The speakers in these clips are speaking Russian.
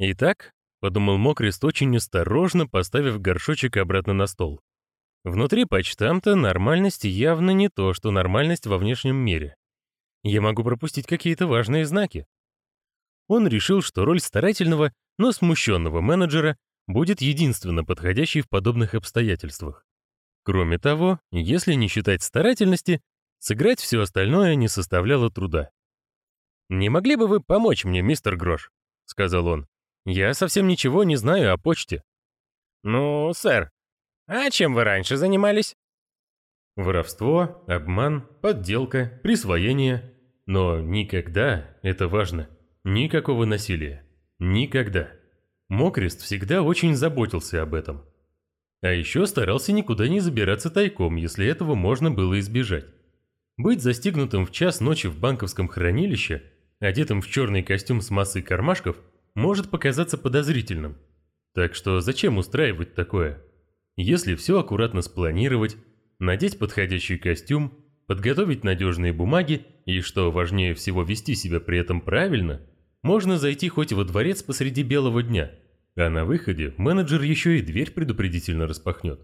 Итак, подумал Мокрест, очень осторожно поставив горшочек обратно на стол. Внутри почтамта нормальность явно не то, что нормальность во внешнем мире. Я могу пропустить какие-то важные знаки. Он решил, что роль старательного, но смущенного менеджера будет единственно подходящей в подобных обстоятельствах. Кроме того, если не считать старательности, сыграть все остальное не составляло труда. «Не могли бы вы помочь мне, мистер Грош?» — сказал он. «Я совсем ничего не знаю о почте». «Ну, сэр, а чем вы раньше занимались?» Воровство, обман, подделка, присвоение. Но никогда, это важно, никакого насилия. Никогда. Мокрест всегда очень заботился об этом. А еще старался никуда не забираться тайком, если этого можно было избежать. Быть застигнутым в час ночи в банковском хранилище, одетым в черный костюм с массой кармашков, может показаться подозрительным. Так что зачем устраивать такое? Если все аккуратно спланировать, надеть подходящий костюм, подготовить надежные бумаги и, что важнее всего, вести себя при этом правильно, можно зайти хоть во дворец посреди белого дня – а на выходе менеджер еще и дверь предупредительно распахнет.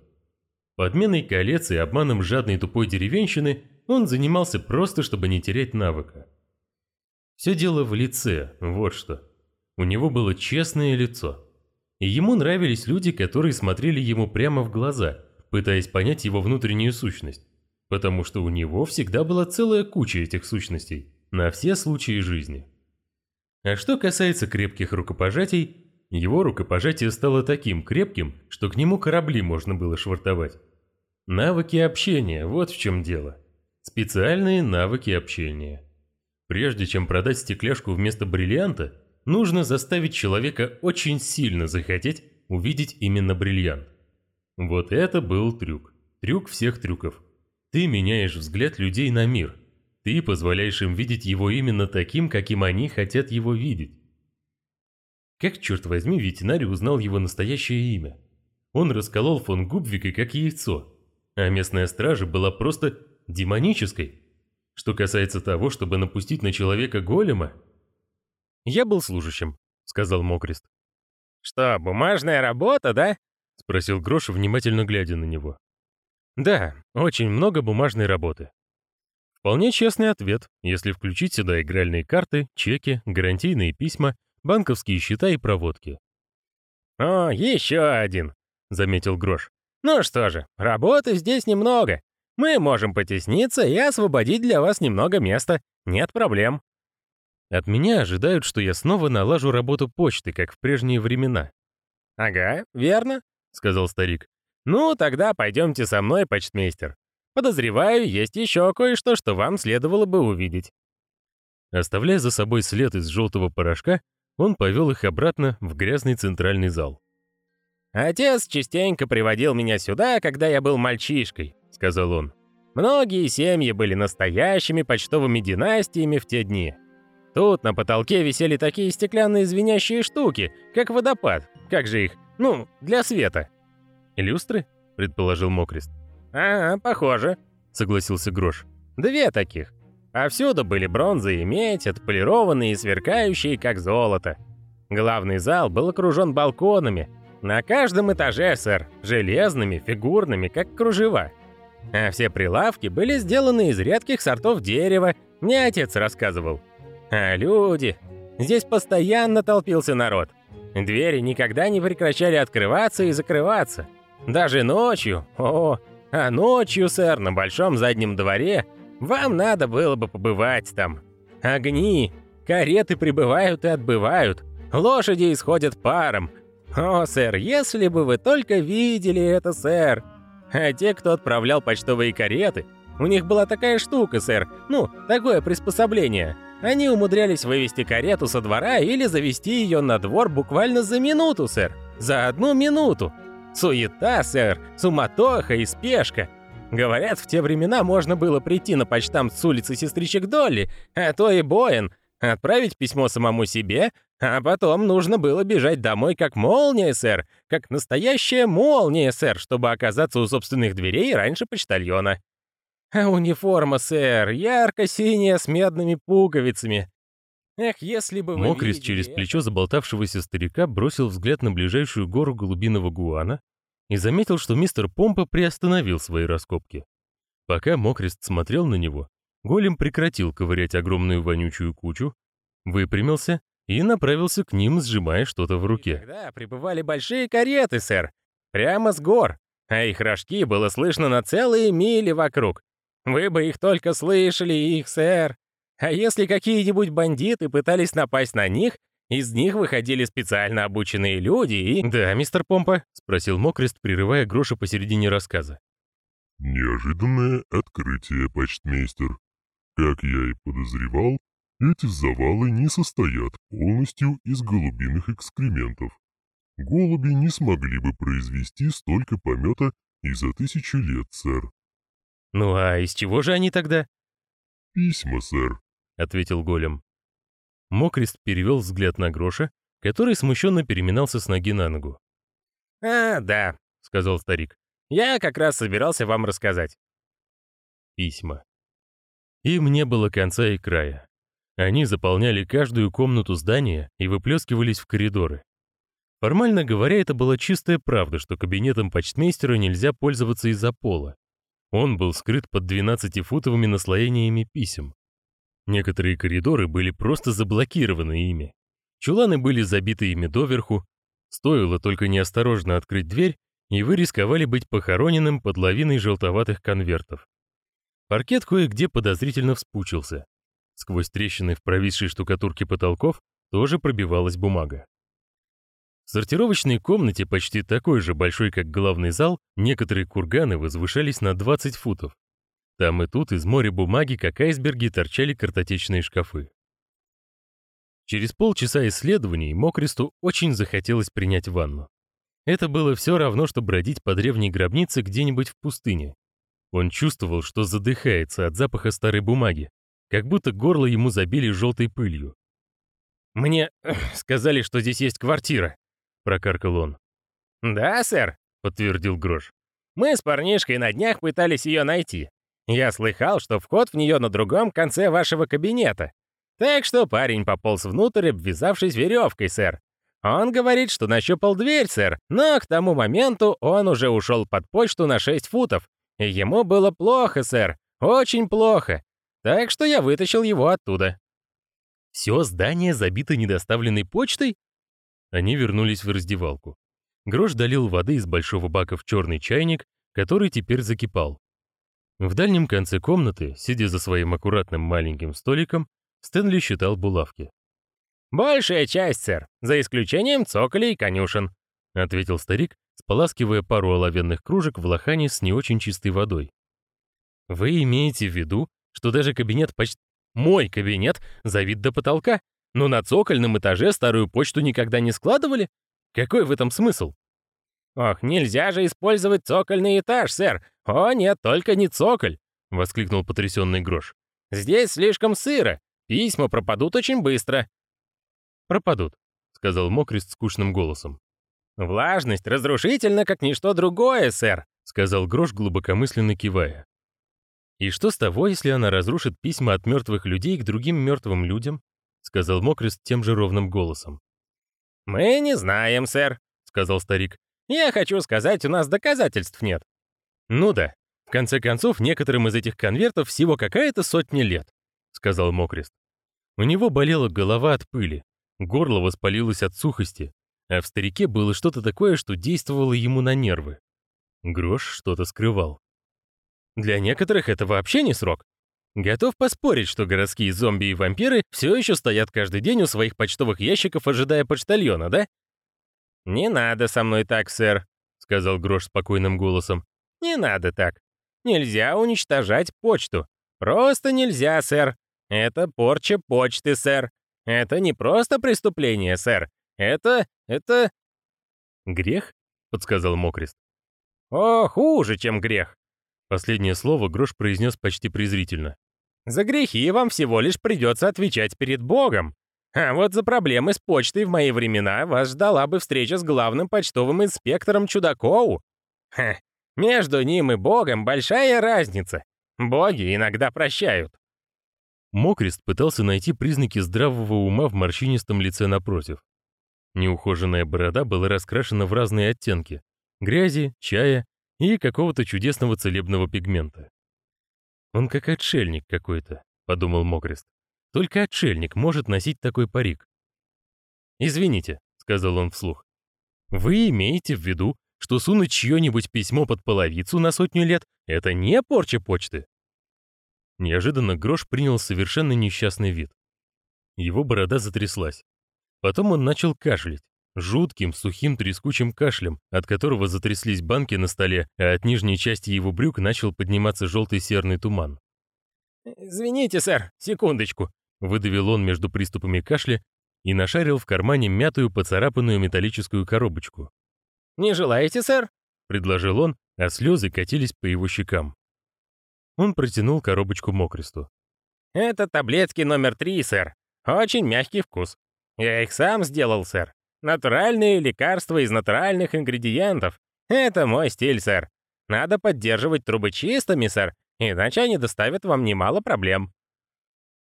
Подменой колец и обманом жадной тупой деревенщины он занимался просто, чтобы не терять навыка. Все дело в лице, вот что. У него было честное лицо. И ему нравились люди, которые смотрели ему прямо в глаза, пытаясь понять его внутреннюю сущность. Потому что у него всегда была целая куча этих сущностей, на все случаи жизни. А что касается крепких рукопожатий, его рукопожатие стало таким крепким, что к нему корабли можно было швартовать. Навыки общения, вот в чем дело. Специальные навыки общения. Прежде чем продать стекляшку вместо бриллианта, нужно заставить человека очень сильно захотеть увидеть именно бриллиант. Вот это был трюк. Трюк всех трюков. Ты меняешь взгляд людей на мир. Ты позволяешь им видеть его именно таким, каким они хотят его видеть. Как, черт возьми, ветеринарий узнал его настоящее имя? Он расколол фон Губвика как яйцо, а местная стража была просто демонической. Что касается того, чтобы напустить на человека голема... «Я был служащим», — сказал Мокрест. «Что, бумажная работа, да?» — спросил Грош, внимательно глядя на него. «Да, очень много бумажной работы». Вполне честный ответ, если включить сюда игральные карты, чеки, гарантийные письма банковские счета и проводки. «О, еще один», — заметил Грош. «Ну что же, работы здесь немного. Мы можем потесниться и освободить для вас немного места. Нет проблем». От меня ожидают, что я снова налажу работу почты, как в прежние времена. «Ага, верно», — сказал старик. «Ну, тогда пойдемте со мной, почтмейстер. Подозреваю, есть еще кое-что, что вам следовало бы увидеть». Оставляя за собой след из желтого порошка, он повел их обратно в грязный центральный зал. «Отец частенько приводил меня сюда, когда я был мальчишкой», — сказал он. «Многие семьи были настоящими почтовыми династиями в те дни. Тут на потолке висели такие стеклянные звенящие штуки, как водопад. Как же их? Ну, для света». «Люстры?» — предположил Мокрест. «А, похоже», — согласился Грош. «Две таких. Повсюду были бронза и медь, отполированные и сверкающие, как золото. Главный зал был окружен балконами. На каждом этаже, сэр, железными, фигурными, как кружева. А все прилавки были сделаны из редких сортов дерева, мне отец рассказывал. А люди... Здесь постоянно толпился народ. Двери никогда не прекращали открываться и закрываться. Даже ночью, о, а ночью, сэр, на большом заднем дворе вам надо было бы побывать там. Огни, кареты прибывают и отбывают, лошади исходят паром. О, сэр, если бы вы только видели это, сэр. А те, кто отправлял почтовые кареты, у них была такая штука, сэр, ну, такое приспособление. Они умудрялись вывести карету со двора или завести ее на двор буквально за минуту, сэр. За одну минуту. Суета, сэр, суматоха и спешка. Говорят, в те времена можно было прийти на почтамт с улицы сестричек Долли, а то и Боин, отправить письмо самому себе, а потом нужно было бежать домой как молния, сэр, как настоящая молния, сэр, чтобы оказаться у собственных дверей раньше почтальона. Униформа, сэр, ярко-синяя с медными пуговицами. Эх, если бы вы Мокрис видели через плечо заболтавшегося старика бросил взгляд на ближайшую гору голубиного гуана и заметил, что мистер Помпа приостановил свои раскопки. Пока Мокрист смотрел на него, голем прекратил ковырять огромную вонючую кучу, выпрямился и направился к ним, сжимая что-то в руке. Тогда прибывали большие кареты, сэр, прямо с гор, а их рожки было слышно на целые мили вокруг. Вы бы их только слышали, их, сэр. А если какие-нибудь бандиты пытались напасть на них, из них выходили специально обученные люди и... «Да, мистер Помпа?» — спросил Мокрист, прерывая Гроша посередине рассказа. Неожиданное открытие, почтмейстер. Как я и подозревал, эти завалы не состоят полностью из голубиных экскрементов. Голуби не смогли бы произвести столько помета и за тысячи лет, сэр. «Ну а из чего же они тогда?» Письма, сэр. — ответил голем. Мокрист перевел взгляд на Гроша, который смущенно переминался с ноги на ногу. А, да, Сказал старик. я как раз собирался вам рассказать. Письма. Им не было конца и края. Они заполняли каждую комнату здания и выплескивались в коридоры. Формально говоря, это была чистая правда, что кабинетом почтмейстера нельзя пользоваться из-за пола. Он был скрыт под 12-футовыми наслоениями писем. Некоторые коридоры были просто заблокированы ими. Чуланы были забиты ими доверху. Стоило только неосторожно открыть дверь, и вы рисковали быть похороненным под лавиной желтоватых конвертов. Паркет кое-где подозрительно вспучился. Сквозь трещины в провисшей штукатурке потолков тоже пробивалась бумага. В сортировочной комнате, почти такой же большой, как главный зал, некоторые курганы возвышались на 20 футов. Там и тут из моря бумаги, как айсберги, торчали картотечные шкафы. Через полчаса исследований Мокристу очень захотелось принять ванну. Это было все равно, что бродить по древней гробнице где-нибудь в пустыне. Он чувствовал, что задыхается от запаха старой бумаги, как будто горло ему забили желтой пылью. Мне сказали, что здесь есть квартира. Прокаркал он. Да, сэр, Подтвердил Грош. мы с парнишкой на днях пытались ее найти. Я слыхал, что вход в нее на другом конце вашего кабинета. Так что парень пополз внутрь, обвязавшись веревкой, сэр. Он говорит, что нащупал дверь, сэр, но к тому моменту он уже ушел под почту на 6 футов. И ему было плохо, сэр, очень плохо. Так что я вытащил его оттуда. Все здание забито недоставленной почтой? Они вернулись в раздевалку. Грош долил воды из большого бака в черный чайник, который теперь закипал. В дальнем конце комнаты, сидя за своим аккуратным маленьким столиком, Стэнли считал булавки. «Большая часть, сэр, за исключением цоколей и конюшен», — ответил старик, споласкивая пару оловянных кружек в лохане с не очень чистой водой. «Вы имеете в виду, что даже кабинет почти... Мой кабинет завит до потолка, но на цокольном этаже старую почту никогда не складывали? Какой в этом смысл?» «Ох, нельзя же использовать цокольный этаж, сэр! О, нет, только не цоколь!» — воскликнул потрясенный Грош. «Здесь слишком сыро, письма пропадут очень быстро. «Пропадут», — сказал Мокрист скучным голосом. Влажность разрушительна, как ничто другое, сэр!» — сказал Грош, глубокомысленно кивая. «И что с того, если она разрушит письма от мертвых людей к другим мертвым людям?» — сказал Мокрист тем же ровным голосом. «Мы не знаем, сэр», — сказал старик. «Я хочу сказать, у нас доказательств нет». «Ну да, в конце концов, некоторым из этих конвертов всего какая-то сотня лет», — сказал Мокрист. У него болела голова от пыли, горло воспалилось от сухости, а в старике было что-то такое, что действовало ему на нервы. Грош что-то скрывал. Для некоторых это вообще не срок. Готов поспорить, что городские зомби и вампиры все еще стоят каждый день у своих почтовых ящиков, ожидая почтальона, да? «Не надо со мной так, сэр», — сказал Грош спокойным голосом. «Не надо так. Нельзя уничтожать почту. Просто нельзя, сэр. Это порча почты, сэр. Это не просто преступление, сэр. Это... это... «Грех?» — подсказал Мокрист. О, хуже, чем грех. Последнее слово Грош произнес почти презрительно. За грехи вам всего лишь придется отвечать перед Богом. А вот за проблемы с почтой в мои времена вас ждала бы встреча с главным почтовым инспектором Чудакову. Ха, между ним и Богом большая разница. Боги иногда прощают. Мокрест пытался найти признаки здравого ума в морщинистом лице напротив. Неухоженная борода была раскрашена в разные оттенки — грязи, чая и какого-то чудесного целебного пигмента. «Он как отшельник какой-то», — подумал Мокрест. «Только отшельник может носить такой парик». «Извините», — сказал он вслух. «Вы имеете в виду, что сунуть чье-нибудь письмо под половицу на сотню лет — это не порча почты?» Неожиданно Грош принял совершенно несчастный вид. Его борода затряслась. Потом он начал кашлять, жутким, сухим, трескучим кашлем, от которого затряслись банки на столе, а от нижней части его брюк начал подниматься желтый серный туман. «Извините, сэр, секундочку», — выдавил он между приступами кашля и нашарил в кармане мятую, поцарапанную металлическую коробочку. «Не желаете, сэр?» — предложил он, а слезы катились по его щекам. Он протянул коробочку Мокресту. «Это таблетки номер три, сэр. Очень мягкий вкус. Я их сам сделал, сэр. Натуральные лекарства из натуральных ингредиентов. Это мой стиль, сэр. Надо поддерживать трубы чистыми, сэр, иначе они доставят вам немало проблем».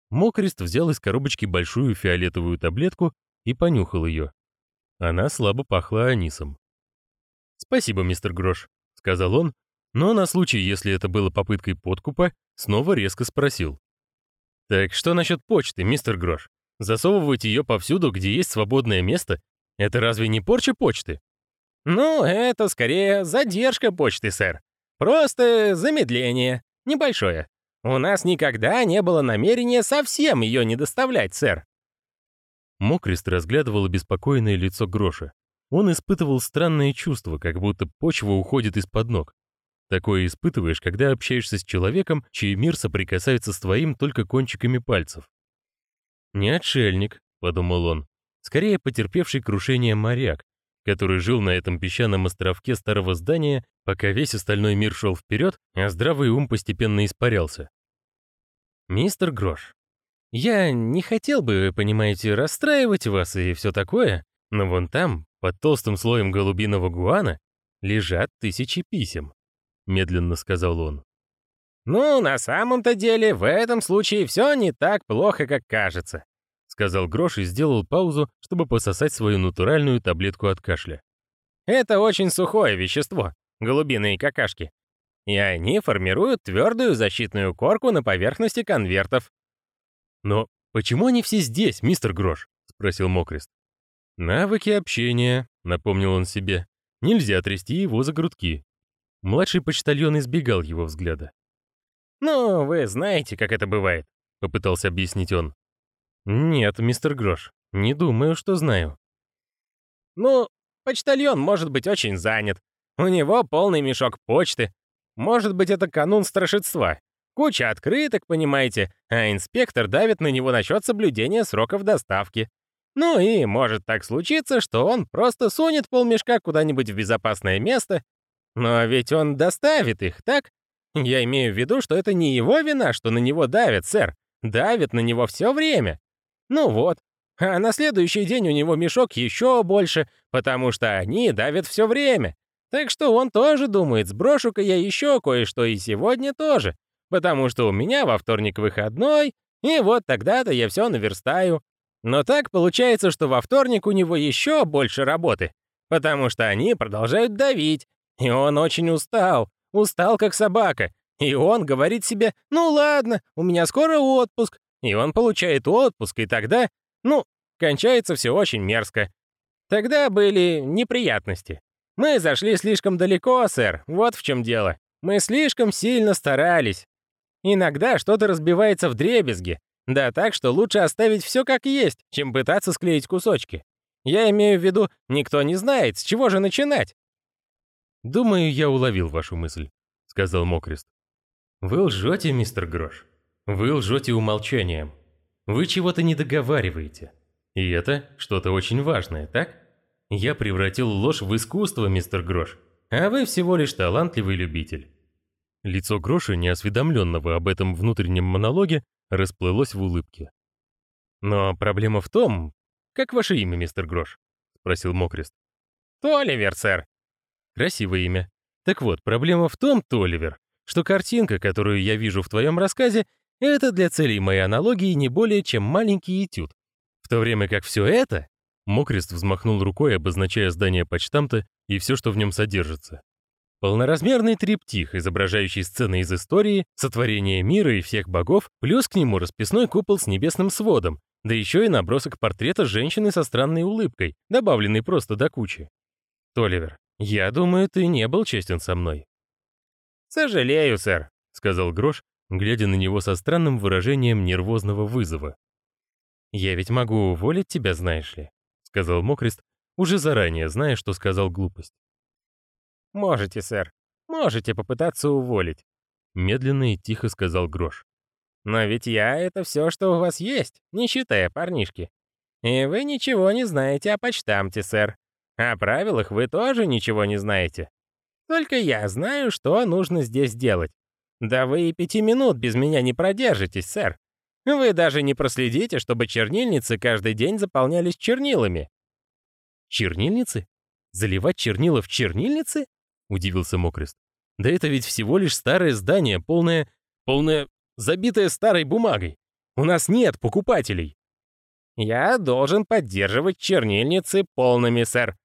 Мокрест взял из коробочки большую фиолетовую таблетку и понюхал ее. Она слабо пахла анисом. «Спасибо, мистер Грош», — сказал он, но на случай, если это было попыткой подкупа, снова резко спросил. «Так что насчет почты, мистер Грош? Засовывать ее повсюду, где есть свободное место, это разве не порча почты?» «Ну, это скорее задержка почты, сэр. Просто замедление. Небольшое. У нас никогда не было намерения совсем ее не доставлять, сэр». Мокрест разглядывал обеспокоенное лицо Гроша. Он испытывал странное чувство, как будто почва уходит из-под ног. Такое испытываешь, когда общаешься с человеком, чей мир соприкасается с твоим только кончиками пальцев. «Не отшельник», — подумал он, — «скорее потерпевший крушение моряк, который жил на этом песчаном островке старого здания, пока весь остальной мир шел вперед, а здравый ум постепенно испарялся. «Мистер Грош, я не хотел бы, понимаете, расстраивать вас и все такое, но вон там, под толстым слоем голубиного гуана, лежат тысячи писем. — медленно сказал он. «Ну, на самом-то деле, в этом случае все не так плохо, как кажется», — сказал Грош и сделал паузу, чтобы пососать свою натуральную таблетку от кашля. «Это очень сухое вещество, голубиные какашки, и они формируют твердую защитную корку на поверхности конвертов». «Но почему они все здесь, мистер Грош?» — спросил Мокрест. «Навыки общения», — напомнил он себе. «Нельзя трясти его за грудки». Младший почтальон избегал его взгляда. «Ну, вы знаете, как это бывает», — попытался объяснить он. «Нет, мистер Грош, не думаю, что знаю». «Ну, почтальон может быть очень занят. У него полный мешок почты. Может быть, это канун страшества. Куча открыток, понимаете, а инспектор давит на него насчет соблюдения сроков доставки. Ну и может так случиться, что он просто сунет полмешка куда-нибудь в безопасное место но ведь он доставит их, так? Я имею в виду, что это не его вина, что на него давят, сэр. Давят на него все время. Ну вот. А на следующий день у него мешок еще больше, потому что они давят все время. Так что он тоже думает, сброшу-ка я еще кое-что и сегодня тоже. Потому что у меня во вторник выходной, и вот тогда-то я все наверстаю. Но так получается, что во вторник у него еще больше работы, потому что они продолжают давить, и он очень устал, устал как собака. И он говорит себе, ну ладно, у меня скоро отпуск. И он получает отпуск, и тогда, ну, кончается все очень мерзко. Тогда были неприятности. Мы зашли слишком далеко, сэр, вот в чем дело. Мы слишком сильно старались. Иногда что-то разбивается в дребезги. Да так, что лучше оставить все как есть, чем пытаться склеить кусочки. Я имею в виду, никто не знает, с чего же начинать. «Думаю, я уловил вашу мысль», — сказал Мокрест. «Вы лжете, мистер Грош. Вы лжете умолчанием. Вы чего-то не договариваете. И это что-то очень важное, так? Я превратил ложь в искусство, мистер Грош, а вы всего лишь талантливый любитель». Лицо Гроша, неосведомленного об этом внутреннем монологе, расплылось в улыбке. «Но проблема в том... Как ваше имя, мистер Грош?» — спросил Мокрест. «Толивер, сэр», Красивое имя. Так вот, проблема в том, Толивер, что картинка, которую я вижу в твоем рассказе, Это для целей моей аналогии не более чем маленький этюд. В то время как все это... Мокрест взмахнул рукой, обозначая здание почтамта и все, что в нем содержится. Полноразмерный триптих, изображающий сцены из истории, сотворение мира и всех богов, плюс к нему расписной купол с небесным сводом, да еще и набросок портрета женщины со странной улыбкой, добавленный просто до кучи. Толивер, я думаю, ты не был честен со мной. «Сожалею, сэр», — сказал Грош, глядя на него со странным выражением нервозного вызова. «Я ведь могу уволить тебя, знаешь ли», — сказал Мокрест, уже заранее зная, что сказал глупость. «Можете, сэр. Можете попытаться уволить», — медленно и тихо сказал Грош. «Но ведь я — это все, что у вас есть, не считая парнишки. И вы ничего не знаете о почтамте, сэр. О правилах вы тоже ничего не знаете. Только я знаю, что нужно здесь делать. Да вы и пяти минут без меня не продержитесь, сэр. Вы даже не проследите, чтобы чернильницы каждый день заполнялись чернилами. Чернильницы? Заливать чернила в чернильницы? Удивился Мокрест. Да это ведь всего лишь старое здание, полное... полное... забитое старой бумагой. У нас нет покупателей. Я должен поддерживать чернильницы полными, сэр.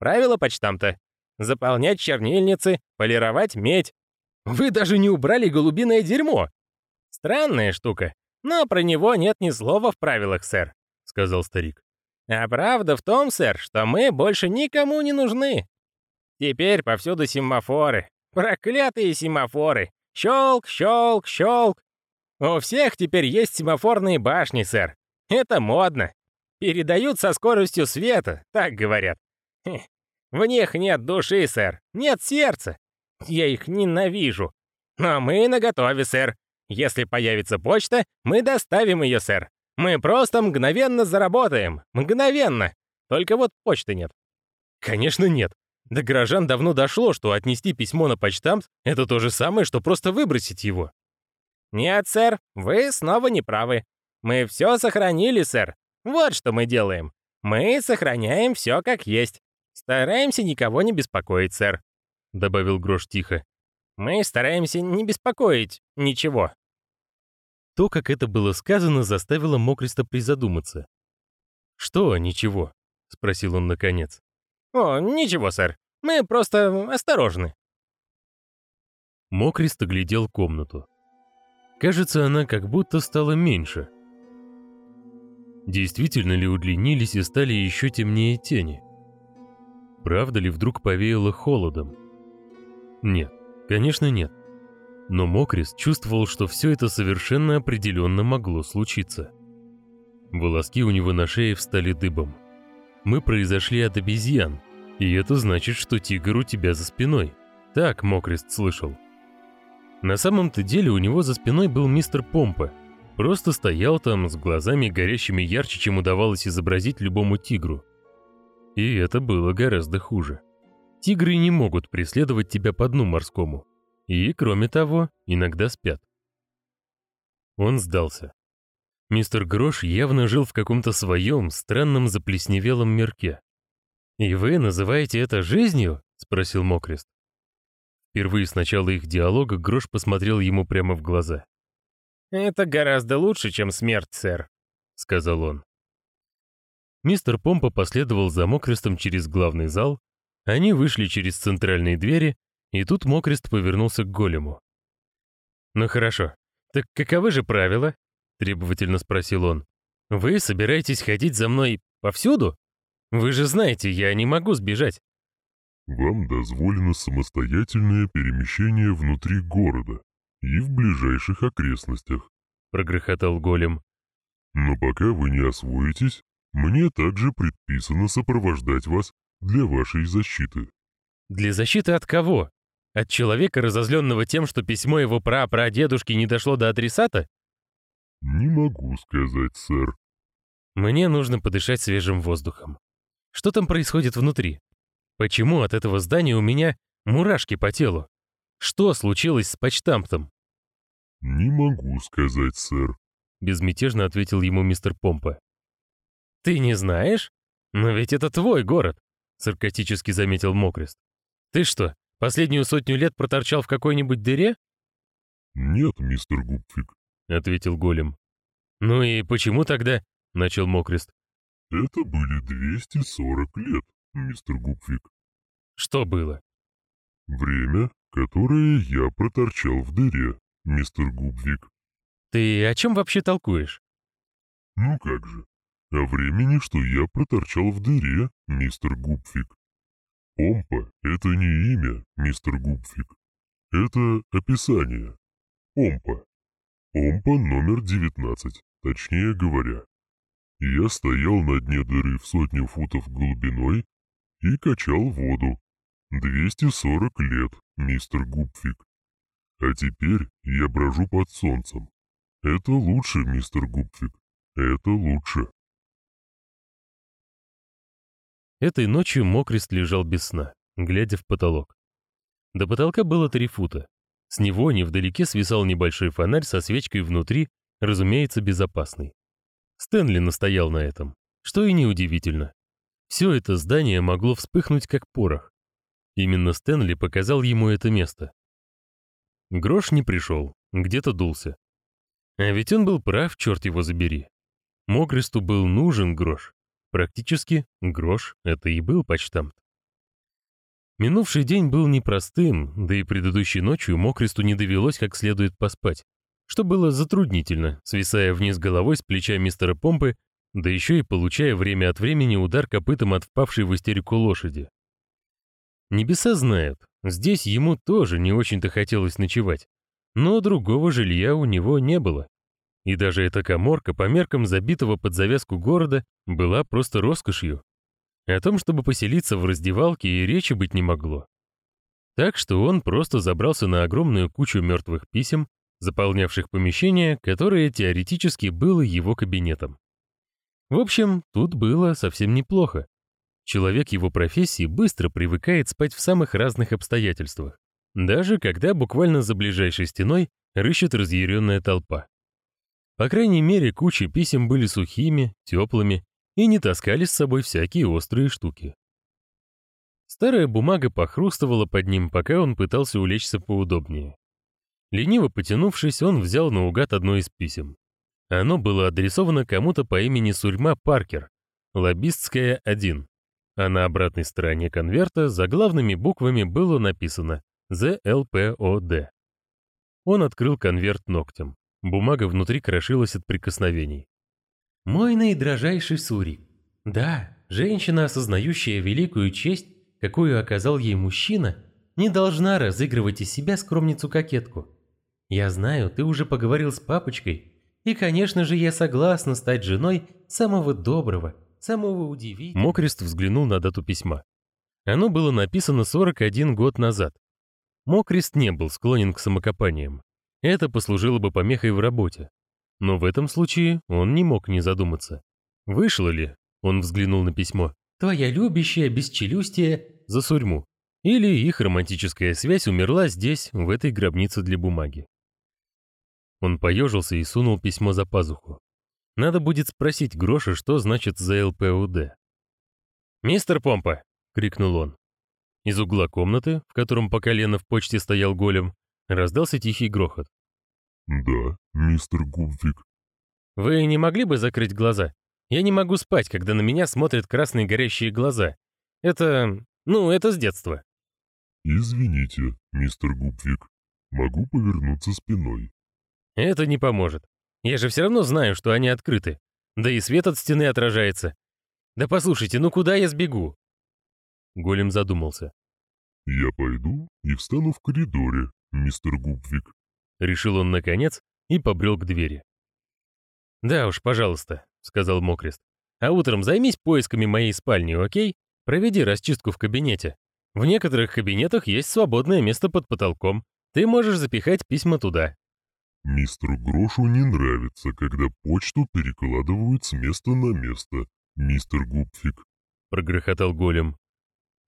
Правило почтамта. Заполнять чернильницы, полировать медь. Вы даже не убрали голубиное дерьмо. Странная штука, но про него нет ни слова в правилах, сэр, сказал старик. А правда в том, сэр, что мы больше никому не нужны. Теперь повсюду семафоры. Проклятые семафоры. Щелк, щелк, щелк. У всех теперь есть семафорные башни, сэр. Это модно. Передают со скоростью света, так говорят. В них нет души, сэр. Нет сердца. Я их ненавижу. Но мы наготове, сэр. Если появится почта, мы доставим ее, сэр. Мы просто мгновенно заработаем. Мгновенно. Только вот почты нет. Конечно, нет. До горожан давно дошло, что отнести письмо на почтамт — это то же самое, что просто выбросить его. Нет, сэр, вы снова не правы. Мы все сохранили, сэр. Вот что мы делаем. Мы сохраняем все как есть. Стараемся никого не беспокоить, сэр добавил Грош тихо. Мы стараемся не беспокоить ничего. То, как это было сказано, заставило Мокриста призадуматься. Что, ничего? спросил он наконец. О, ничего, сэр. Мы просто осторожны. Мокрист оглядел комнату. Кажется, она как будто стала меньше. Действительно ли удлинились и стали еще темнее тени? Правда ли вдруг повеяло холодом? Нет, конечно нет. Но Мокрис чувствовал, что все это совершенно определенно могло случиться. Волоски у него на шее встали дыбом. Мы произошли от обезьян, и это значит, что тигр у тебя за спиной. Так Мокрист слышал. На самом-то деле у него за спиной был мистер Помпа. Просто стоял там с глазами горящими ярче, чем удавалось изобразить любому тигру. И это было гораздо хуже. Тигры не могут преследовать тебя по дну морскому. И, кроме того, иногда спят. Он сдался. Мистер Грош явно жил в каком-то своем странном заплесневелом мирке. «И вы называете это жизнью?» — спросил Мокрест. Впервые с начала их диалога Грош посмотрел ему прямо в глаза. «Это гораздо лучше, чем смерть, сэр», — сказал он. Мистер Помпа последовал за Мокрестом через главный зал, они вышли через центральные двери, и тут Мокрест повернулся к голему. «Ну хорошо, так каковы же правила?» — требовательно спросил он. «Вы собираетесь ходить за мной повсюду? Вы же знаете, я не могу сбежать». «Вам дозволено самостоятельное перемещение внутри города и в ближайших окрестностях», — прогрохотал голем. «Но пока вы не освоитесь, мне также предписано сопровождать вас для вашей защиты. Для защиты от кого? От человека, разозленного тем, что письмо его пра-прадедушки не дошло до адресата? Не могу сказать, сэр. Мне нужно подышать свежим воздухом. Что там происходит внутри? Почему от этого здания у меня мурашки по телу? Что случилось с почтамтом? Не могу сказать, сэр. Безмятежно ответил ему мистер Помпа. Ты не знаешь? Но ведь это твой город саркастически заметил Мокрест. Ты что, последнюю сотню лет проторчал в какой-нибудь дыре? Нет, мистер Гупфик. — ответил голем. «Ну и почему тогда?» — начал Мокрест. Это были 240 лет, мистер Гупвик. «Что было?» Время, которое я проторчал в дыре, мистер Губвик. «Ты о чем вообще толкуешь?» Ну как же, о времени, что я проторчал в дыре, мистер Губвик. Помпа — это не имя, мистер Губвик. Это описание. Помпа. Помпа номер 19, точнее говоря. Я стоял на дне дыры в сотню футов глубиной и качал воду. 240 лет, мистер Губфик. А теперь я брожу под солнцем. Это лучше, мистер Губфик. Это лучше. Этой ночью Мокрест лежал без сна, глядя в потолок. До потолка было три фута. С него невдалеке свисал небольшой фонарь со свечкой внутри, разумеется, безопасный. Стэнли настоял на этом, что и неудивительно. Все это здание могло вспыхнуть как порох. Именно Стэнли показал ему это место. Грош не пришел, где-то дулся. А ведь он был прав, черт его забери. Мокресту был нужен грош. Практически грош — это и был почтамт. Минувший день был непростым, да и предыдущей ночью Мокресту не довелось как следует поспать, что было затруднительно, свисая вниз головой с плеча мистера Помпы, да еще и получая время от времени удар копытом от впавшей в истерику лошади. Небеса знают, здесь ему тоже не очень-то хотелось ночевать, но другого жилья у него не было. И даже эта коморка по меркам забитого под завязку города была просто роскошью. О том, чтобы поселиться в раздевалке, и речи быть не могло. Так что он просто забрался на огромную кучу мертвых писем, заполнявших помещение, которое теоретически было его кабинетом. В общем, тут было совсем неплохо. Человек его профессии быстро привыкает спать в самых разных обстоятельствах, даже когда буквально за ближайшей стеной рыщет разъяренная толпа. По крайней мере, кучи писем были сухими, теплыми и не таскали с собой всякие острые штуки. Старая бумага похрустывала под ним, пока он пытался улечься поудобнее. Лениво потянувшись, он взял наугад одно из писем. Оно было адресовано кому-то по имени Сурьма Паркер, лоббистская 1. А на обратной стороне конверта заглавными буквами было написано «ЗЛПОД». Он открыл конверт ногтем. Бумага внутри крошилась от прикосновений. Мой наидрожайший Сурик. Да, женщина, осознающая великую честь, какую оказал ей мужчина, не должна разыгрывать из себя скромницу-кокетку. Я знаю, ты уже поговорил с папочкой, и, конечно же, я согласна стать женой самого доброго, самого удивительного. Мокрест взглянул на дату письма. Оно было написано 41 год назад. Мокрест не был склонен к самокопаниям. Это послужило бы помехой в работе. Но в этом случае он не мог не задуматься. Вышло ли, он взглянул на письмо, твоя любящая бесчелюстие за сурьму? Или их романтическая связь умерла здесь, в этой гробнице для бумаги? Он поежился и сунул письмо за пазуху. Надо будет спросить Гроша, что значит ЗЛПУД. «Мистер Помпа!» — крикнул он. Из угла комнаты, в котором по колено в почте стоял голем, раздался тихий грохот. Да, мистер Губвик. Вы не могли бы закрыть глаза? Я не могу спать, когда на меня смотрят красные горящие глаза. Это... ну, это с детства. Извините, мистер Губвик. Могу повернуться спиной. Это не поможет. Я же все равно знаю, что они открыты. Да и свет от стены отражается. Да послушайте, ну куда я сбегу? Голем задумался. Я пойду и встану в коридоре, мистер Губвик. Решил он наконец и побрел к двери. «Да уж, пожалуйста», — сказал Мокрест. «А утром займись поисками моей спальни, окей? Проведи расчистку в кабинете. В некоторых кабинетах есть свободное место под потолком. Ты можешь запихать письма туда». «Мистеру Грошу не нравится, когда почту перекладывают с места на место, мистер Губфик», — прогрохотал голем.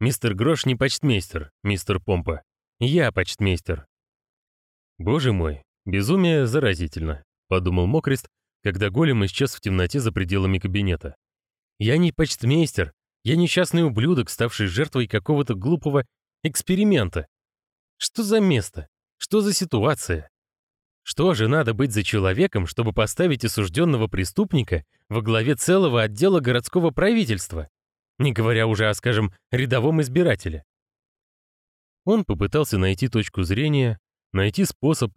«Мистер Грош не почтмейстер, мистер Помпа. Я почтмейстер. «Боже мой, безумие заразительно», — подумал Мокрест, когда голем исчез в темноте за пределами кабинета. «Я не почтмейстер, я несчастный ублюдок, ставший жертвой какого-то глупого эксперимента. Что за место? Что за ситуация? Что же надо быть за человеком, чтобы поставить осужденного преступника во главе целого отдела городского правительства, не говоря уже о, скажем, рядовом избирателе? Он попытался найти точку зрения, найти способ,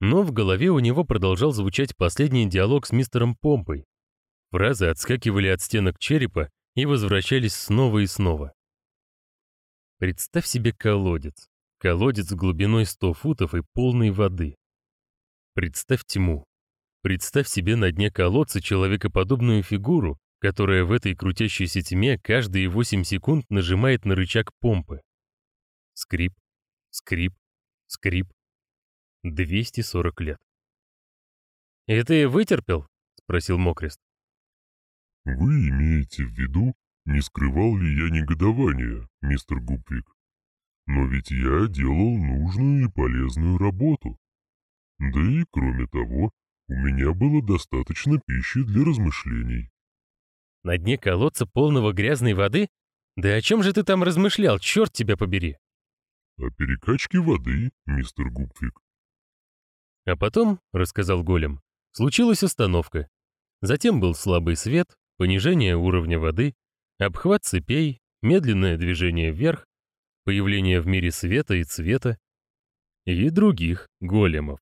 но в голове у него продолжал звучать последний диалог с мистером Помпой. Фразы отскакивали от стенок черепа и возвращались снова и снова. Представь себе колодец. Колодец глубиной 100 футов и полной воды. Представь тьму. Представь себе на дне колодца человекоподобную фигуру, которая в этой крутящейся тьме каждые 8 секунд нажимает на рычаг помпы. Скрип, скрип, скрип. 240 лет. «И ты вытерпел?» — спросил Мокрест. «Вы имеете в виду, не скрывал ли я негодования, мистер Гупвик? Но ведь я делал нужную и полезную работу. Да и, кроме того, у меня было достаточно пищи для размышлений. На дне колодца полного грязной воды? Да о чем же ты там размышлял, черт тебя побери? О перекачке воды, мистер Гупвик. А потом, рассказал Голем, случилась остановка. Затем был слабый свет, понижение уровня воды, обхват цепей, медленное движение вверх, появление в мире света и цвета и других големов.